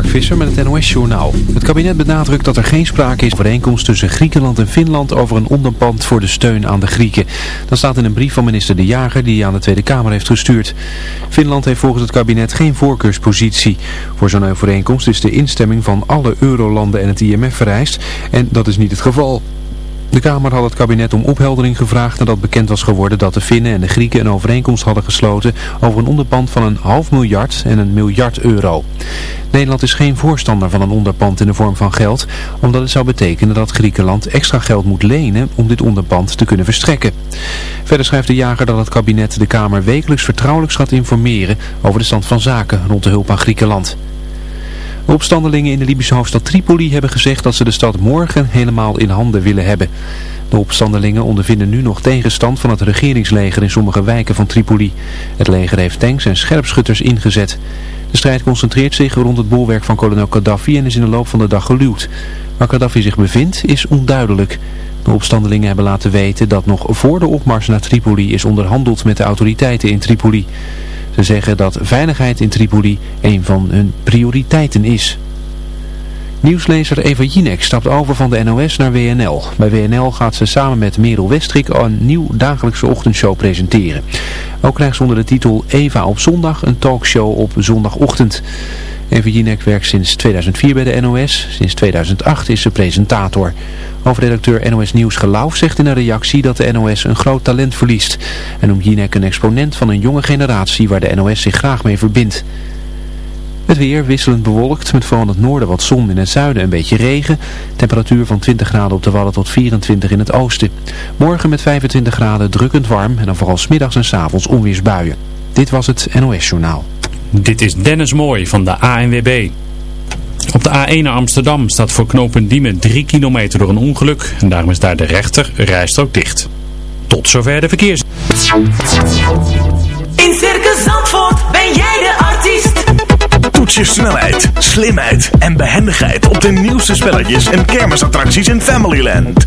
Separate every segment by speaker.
Speaker 1: Mark Visser met het NOS-journaal. Het kabinet benadrukt dat er geen sprake is van overeenkomst tussen Griekenland en Finland over een onderpand voor de steun aan de Grieken. Dat staat in een brief van minister De Jager die hij aan de Tweede Kamer heeft gestuurd. Finland heeft volgens het kabinet geen voorkeurspositie. Voor zo'n overeenkomst is de instemming van alle eurolanden en het IMF vereist en dat is niet het geval. De Kamer had het kabinet om opheldering gevraagd nadat bekend was geworden dat de Finnen en de Grieken een overeenkomst hadden gesloten over een onderpand van een half miljard en een miljard euro. Nederland is geen voorstander van een onderpand in de vorm van geld, omdat het zou betekenen dat Griekenland extra geld moet lenen om dit onderpand te kunnen verstrekken. Verder schrijft de jager dat het kabinet de Kamer wekelijks vertrouwelijk gaat informeren over de stand van zaken rond de hulp aan Griekenland. De opstandelingen in de Libische hoofdstad Tripoli hebben gezegd dat ze de stad morgen helemaal in handen willen hebben. De opstandelingen ondervinden nu nog tegenstand van het regeringsleger in sommige wijken van Tripoli. Het leger heeft tanks en scherpschutters ingezet. De strijd concentreert zich rond het bolwerk van kolonel Gaddafi en is in de loop van de dag geluwd. Waar Gaddafi zich bevindt is onduidelijk. De opstandelingen hebben laten weten dat nog voor de opmars naar Tripoli is onderhandeld met de autoriteiten in Tripoli. Ze zeggen dat veiligheid in Tripoli een van hun prioriteiten is. Nieuwslezer Eva Jinek stapt over van de NOS naar WNL. Bij WNL gaat ze samen met Merel Westrik een nieuw dagelijkse ochtendshow presenteren. Ook krijgt ze onder de titel Eva op zondag een talkshow op zondagochtend. Eva Jinek werkt sinds 2004 bij de NOS. Sinds 2008 is ze presentator. Hoofdredacteur NOS Nieuws Geloof zegt in een reactie dat de NOS een groot talent verliest. En noemt Jinek een exponent van een jonge generatie waar de NOS zich graag mee verbindt. Het weer wisselend bewolkt, met vooral in het noorden wat zon, in het zuiden een beetje regen. Temperatuur van 20 graden op de Wadden tot 24 in het oosten. Morgen met 25 graden drukkend warm en dan vooral smiddags en s avonds onweersbuien. Dit was het NOS Journaal.
Speaker 2: Dit is Dennis Mooij van de ANWB. Op de A1 naar Amsterdam staat voor knooppunt Diemen 3 kilometer door een ongeluk. En daarom is daar de rechter rijstrook dicht. Tot zover de verkeers.
Speaker 3: In Circus Zandvoort ben jij de artiest.
Speaker 4: Toets je snelheid, slimheid en behendigheid op de nieuwste spelletjes en kermisattracties in Familyland.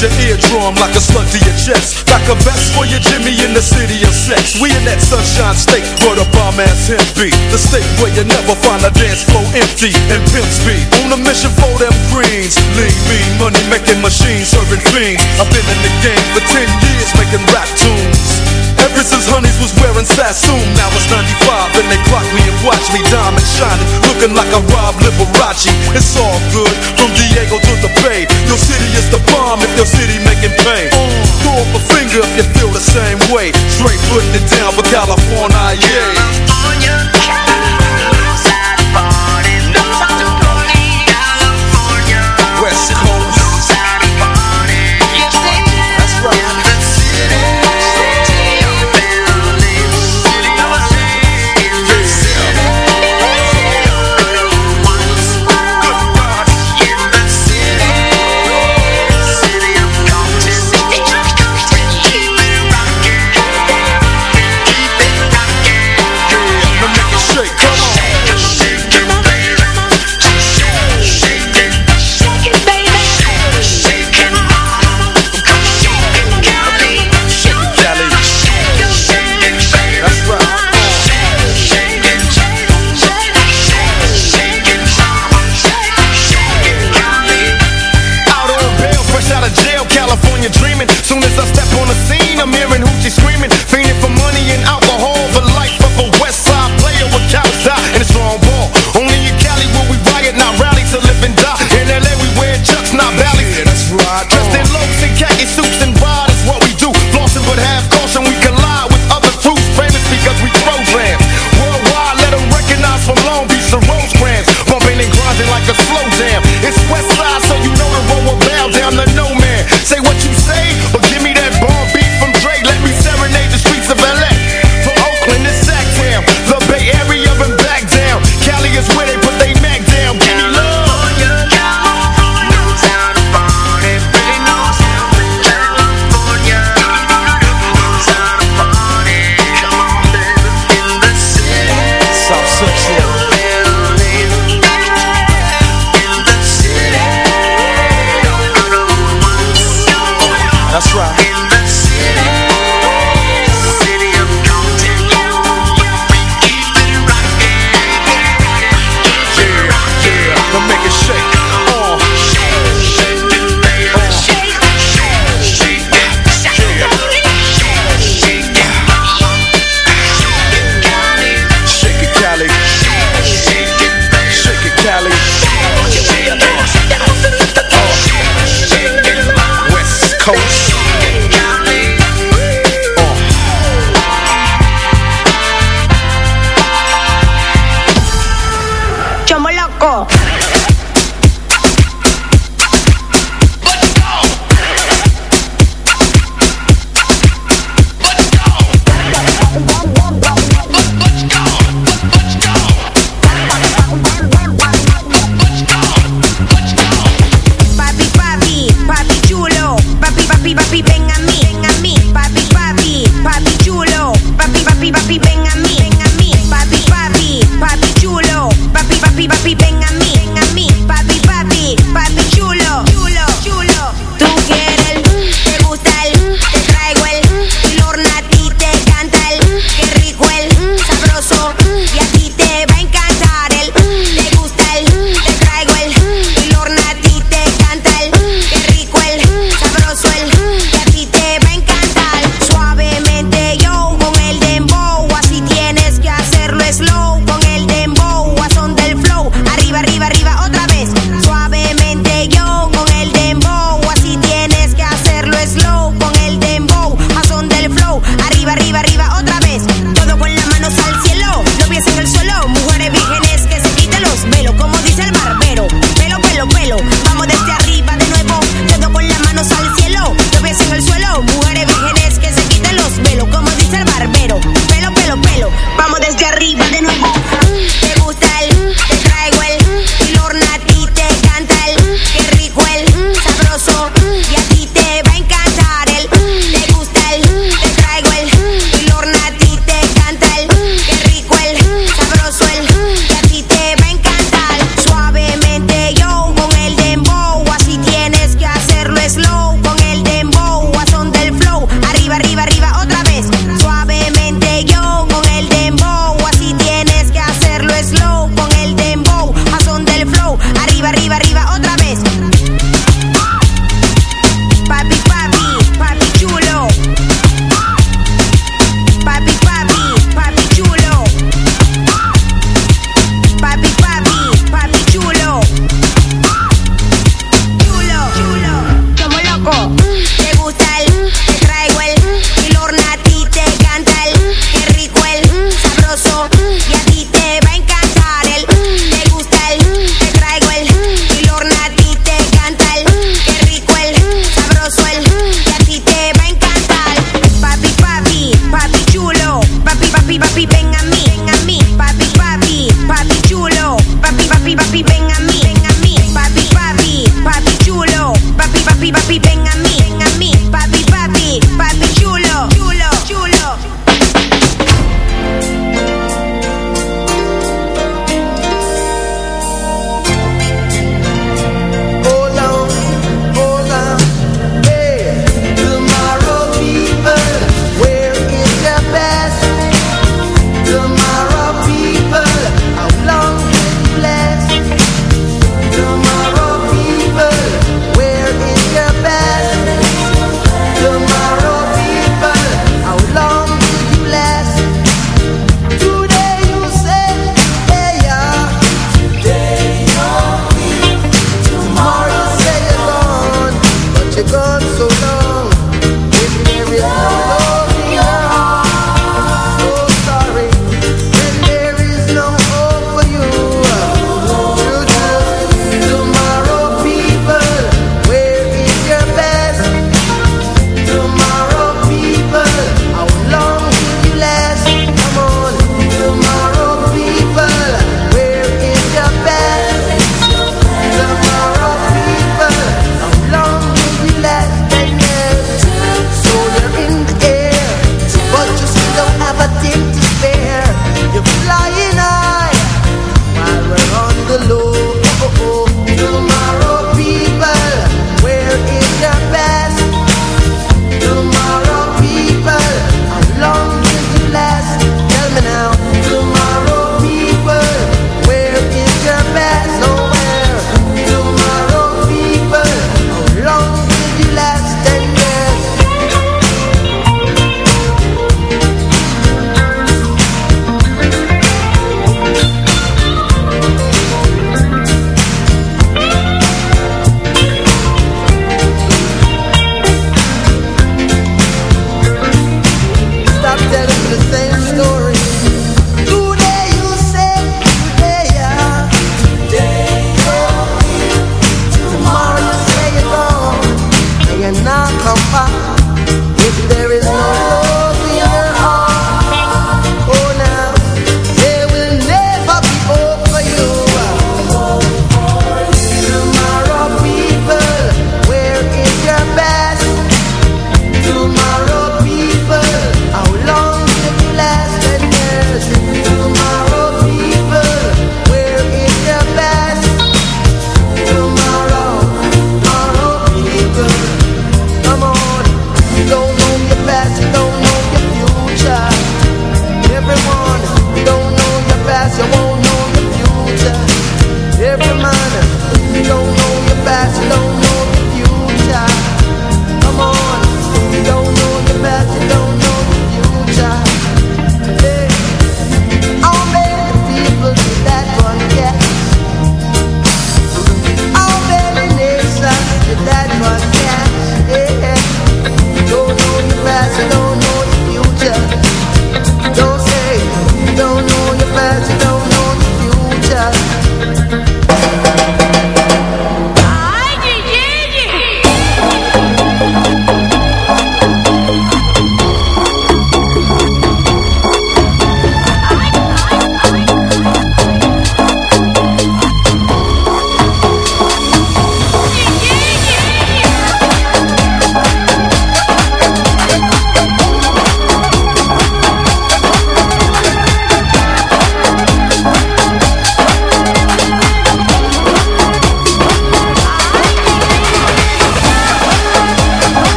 Speaker 3: your
Speaker 5: eardrum like a slug to your chest. Like a vest for your Jimmy in the city of sex. We in that sunshine state where the bomb ass him be. The state where you never find a dance floor empty and pimps be. On a mission for them greens. Lean, mean, money making machines serving fiends. I've been in the game for 10 years making rap tunes. Ever since Honeys was wearing Sassoon, now it's 95 and they clock me Watch me diamond shining, looking like I rob Liberace. It's all good, from Diego to the Bay. Your city is the bomb if your city making pain. Mm. Throw up a finger if you feel the same way. Straight putting it down for California, yeah.
Speaker 6: California.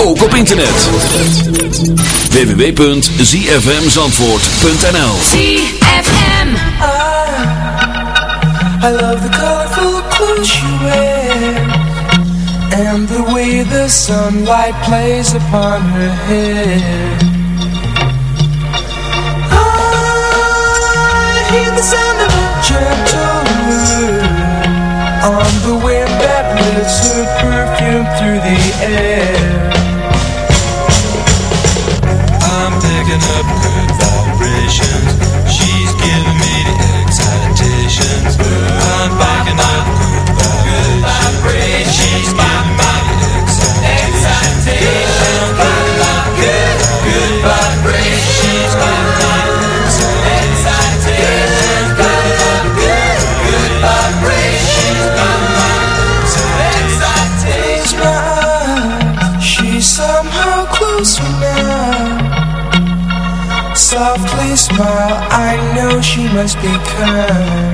Speaker 7: ook op internet. www.zfmzandvoort.nl
Speaker 3: ZFM
Speaker 6: I, ah, I love the colorful clothes you wear And the way the sunlight plays upon her hair. Ah, I hear the sound of a gentle mood On the wind that lifts her perfume through the air.
Speaker 8: just because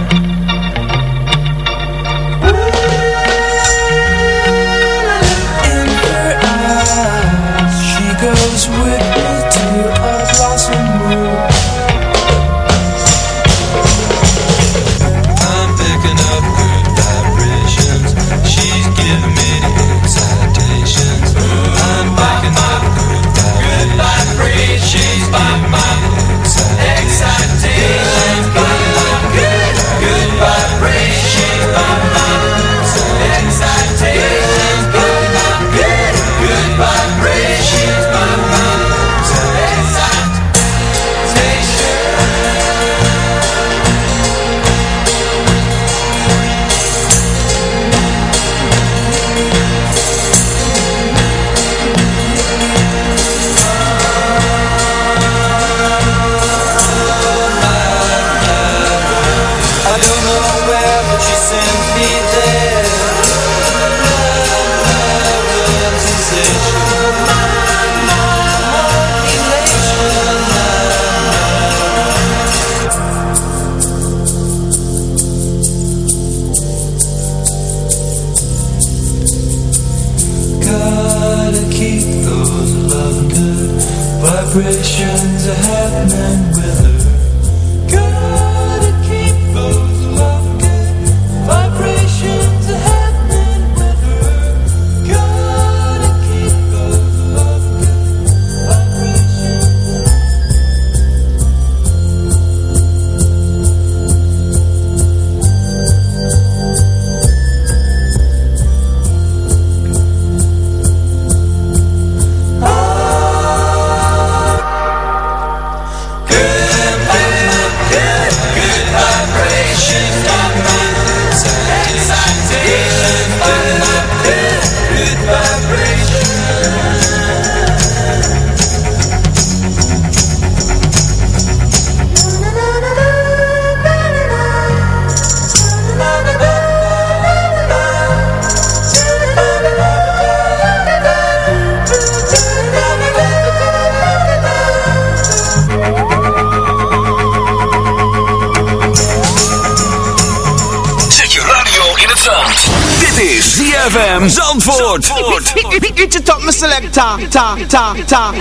Speaker 8: ta, ta,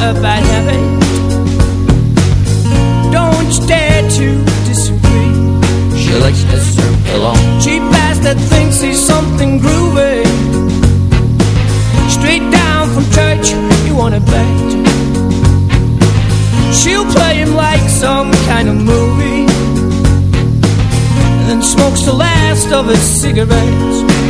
Speaker 9: day for a bad habit. Don't you dare to disagree.
Speaker 10: She likes to serve alone.
Speaker 9: Cheap ass that thinks he's something groovy. Straight down from church, you wanna bet. She'll play him like some kind of movie. And then smokes the last of his cigarettes.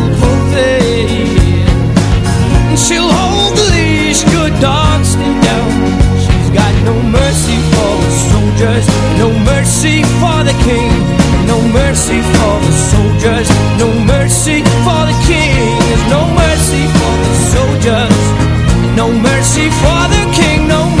Speaker 9: dogs stay down. She's got no mercy for the soldiers, no mercy for the king, no mercy for the soldiers, no mercy for the king. There's no mercy for the soldiers, no mercy for the king, no mercy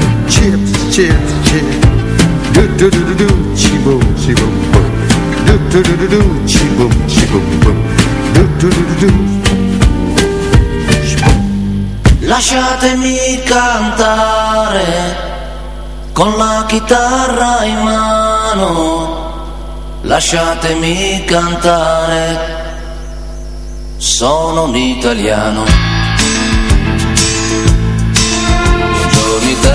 Speaker 11: Chips, chips, chips. Do do do do do, chi boom, chi boom boom. Do do do do do, chi boom, chi boom boom. Do do do do do.
Speaker 12: Lasciatemi cantare con la chitarra in mano. Lasciatemi cantare sono un italiano.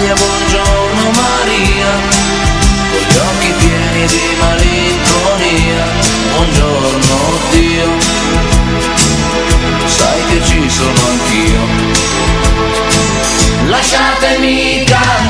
Speaker 12: Italia, buongiorno Maria, con gli occhi pieni di malinconia, buongiorno Dio, sai che ci sono anch'io. Lasciatemi cantare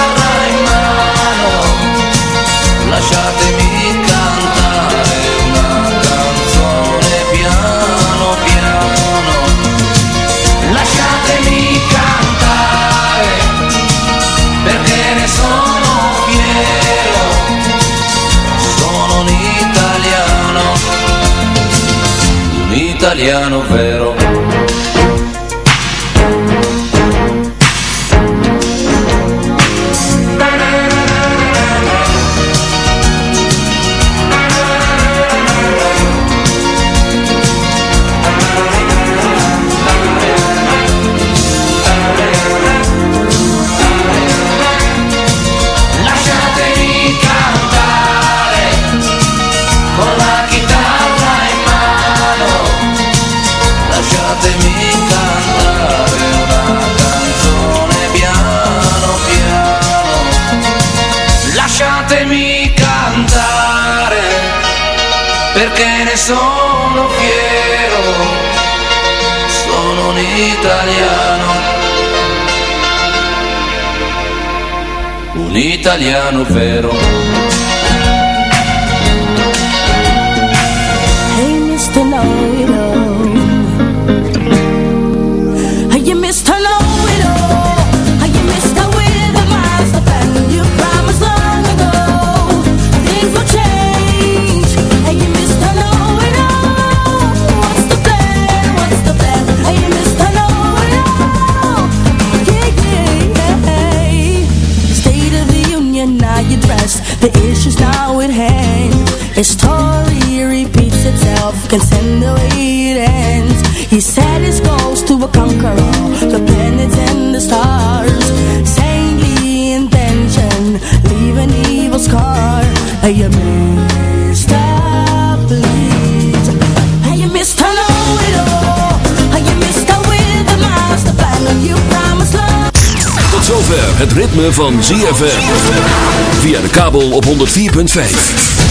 Speaker 12: italiano vero. Italiano vero.
Speaker 13: Can send the way it ends. He set his goals to conquer all the planets and the stars. Saintly intention, leave an evil scar. Hey, you Mr. Please. Hey, you Mr. Know-it-all. Hey, you Mr. With the master plan. You promised love.
Speaker 14: Tot zover het ritme van ZFM. Via de kabel op 104.5.